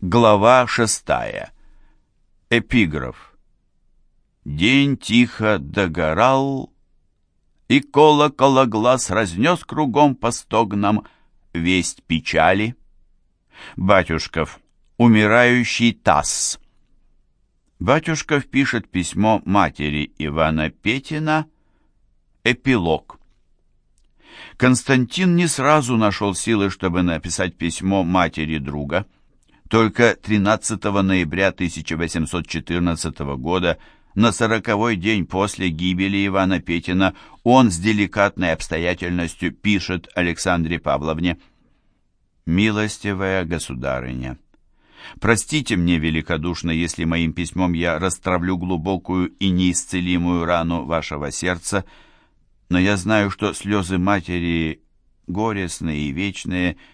Глава шестая. Эпиграф. День тихо догорал, И колокола глаз разнес кругом по стогнам Весть печали. Батюшков. Умирающий таз. Батюшков пишет письмо матери Ивана Петина. Эпилог. Константин не сразу нашел силы, чтобы написать письмо матери друга – только 13 ноября 1814 года, на сороковой день после гибели Ивана Петина, он с деликатной обстоятельностью пишет Александре Павловне «Милостивая государыня, простите мне великодушно, если моим письмом я растравлю глубокую и неисцелимую рану вашего сердца, но я знаю, что слезы матери горестные и вечные –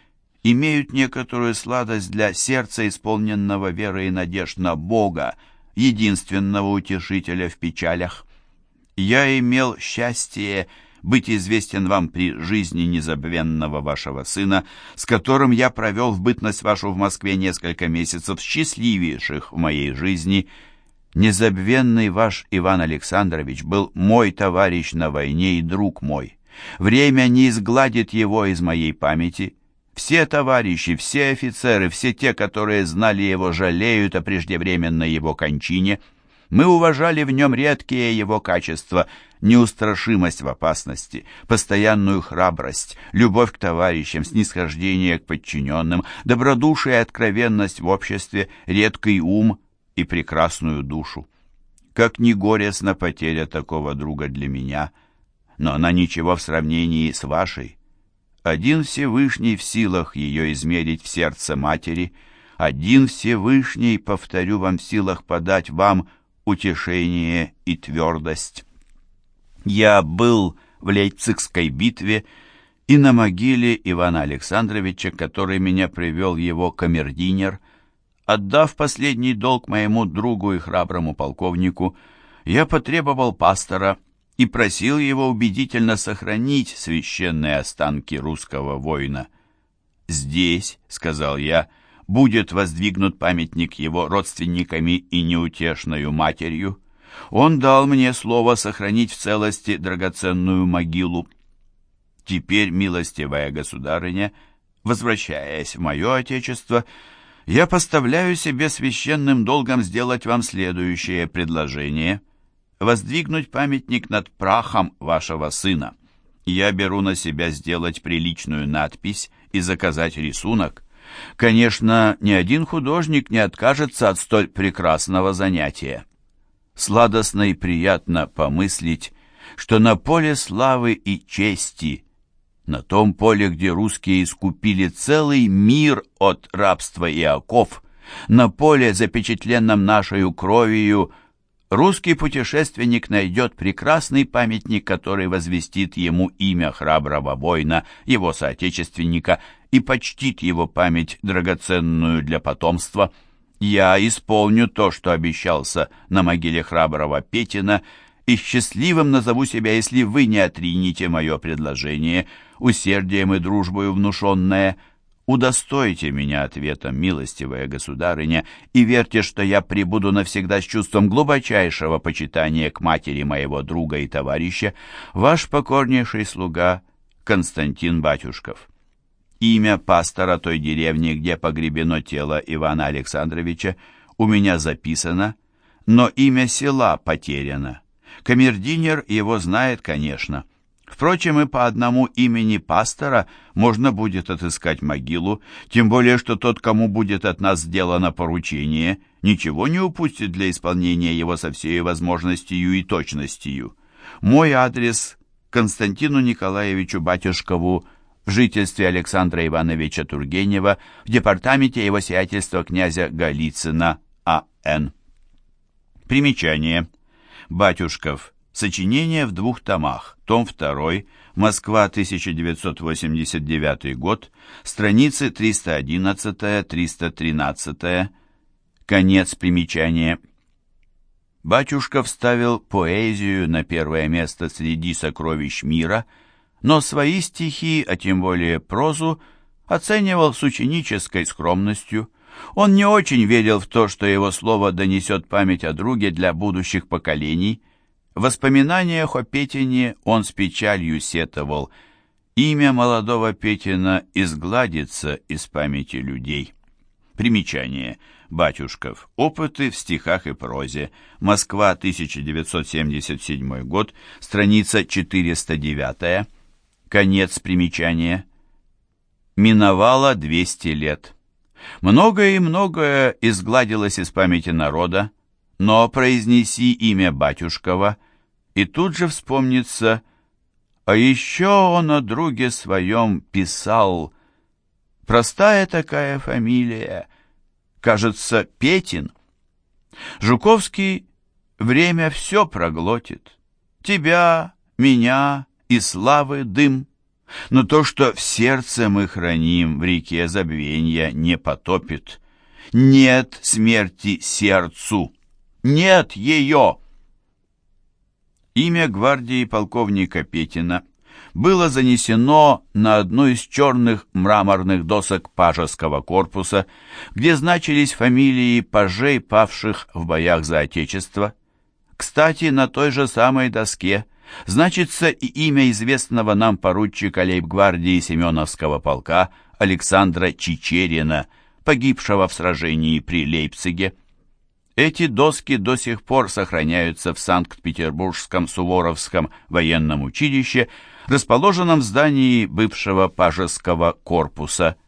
имеют некоторую сладость для сердца, исполненного веры и надежд на Бога, единственного утешителя в печалях. Я имел счастье быть известен вам при жизни незабвенного вашего сына, с которым я провел в бытность вашу в Москве несколько месяцев счастливейших в моей жизни. Незабвенный ваш Иван Александрович был мой товарищ на войне и друг мой. Время не изгладит его из моей памяти, все товарищи, все офицеры, все те, которые знали его, жалеют о преждевременной его кончине. Мы уважали в нем редкие его качества, неустрашимость в опасности, постоянную храбрость, любовь к товарищам, снисхождение к подчиненным, добродушие и откровенность в обществе, редкий ум и прекрасную душу. Как ни горестна потеря такого друга для меня, но она ничего в сравнении с вашей. Один Всевышний в силах ее измерить в сердце матери, один Всевышний, повторю вам, в силах подать вам утешение и твердость. Я был в Лейпцигской битве и на могиле Ивана Александровича, который меня привел его камердинер, отдав последний долг моему другу и храброму полковнику, я потребовал пастора и просил его убедительно сохранить священные останки русского воина. «Здесь», — сказал я, — «будет воздвигнут памятник его родственниками и неутешною матерью. Он дал мне слово сохранить в целости драгоценную могилу. Теперь, милостивая государыня, возвращаясь в мое отечество, я поставляю себе священным долгом сделать вам следующее предложение — воздвигнуть памятник над прахом вашего сына. Я беру на себя сделать приличную надпись и заказать рисунок. Конечно, ни один художник не откажется от столь прекрасного занятия. Сладостно и приятно помыслить, что на поле славы и чести, на том поле, где русские искупили целый мир от рабства и оков, на поле, запечатленном нашей кровью, русский путешественник найдет прекрасный памятник, который возвестит ему имя храброго воина, его соотечественника, и почтит его память, драгоценную для потомства. Я исполню то, что обещался на могиле храброго Петина, и счастливым назову себя, если вы не отринете мое предложение, усердием и дружбою внушенное – Удостойте меня ответом, милостивая государыня, и верьте, что я прибуду навсегда с чувством глубочайшего почитания к матери моего друга и товарища, ваш покорнейший слуга Константин Батюшков. Имя пастора той деревни, где погребено тело Ивана Александровича, у меня записано, но имя села потеряно. Камердинер его знает, конечно, — Впрочем, и по одному имени пастора можно будет отыскать могилу, тем более, что тот, кому будет от нас сделано поручение, ничего не упустит для исполнения его со всей возможностью и точностью. Мой адрес Константину Николаевичу Батюшкову в жительстве Александра Ивановича Тургенева в департаменте его сиятельства князя Голицына А.Н. Примечание. Батюшков. Сочинение в двух томах. Том 2. Москва, 1989 год. Страницы 311-313. Конец примечания. Батюшка вставил поэзию на первое место среди сокровищ мира, но свои стихи, а тем более прозу, оценивал с ученической скромностью. Он не очень верил в то, что его слово донесет память о друге для будущих поколений. В воспоминаниях о Петине он с печалью сетовал. Имя молодого Петина изгладится из памяти людей. Примечание. Батюшков. Опыты в стихах и прозе. Москва, 1977 год. Страница 409. Конец примечания. Миновало 200 лет. Многое и многое изгладилось из памяти народа, но произнеси имя Батюшкова, и тут же вспомнится, а еще он о друге своем писал, простая такая фамилия, кажется, Петин. Жуковский время все проглотит, тебя, меня и славы дым. Но то, что в сердце мы храним, в реке забвенья не потопит. Нет смерти сердцу, нет ее. Имя гвардии полковника Петина было занесено на одну из черных мраморных досок пажеского корпуса, где значились фамилии пажей, павших в боях за Отечество. Кстати, на той же самой доске значится и имя известного нам поручика лейб-гвардии Семеновского полка Александра Чичерина, погибшего в сражении при Лейпциге. Эти доски до сих пор сохраняются в Санкт-Петербургском Суворовском военном училище, расположенном в здании бывшего пажеского корпуса –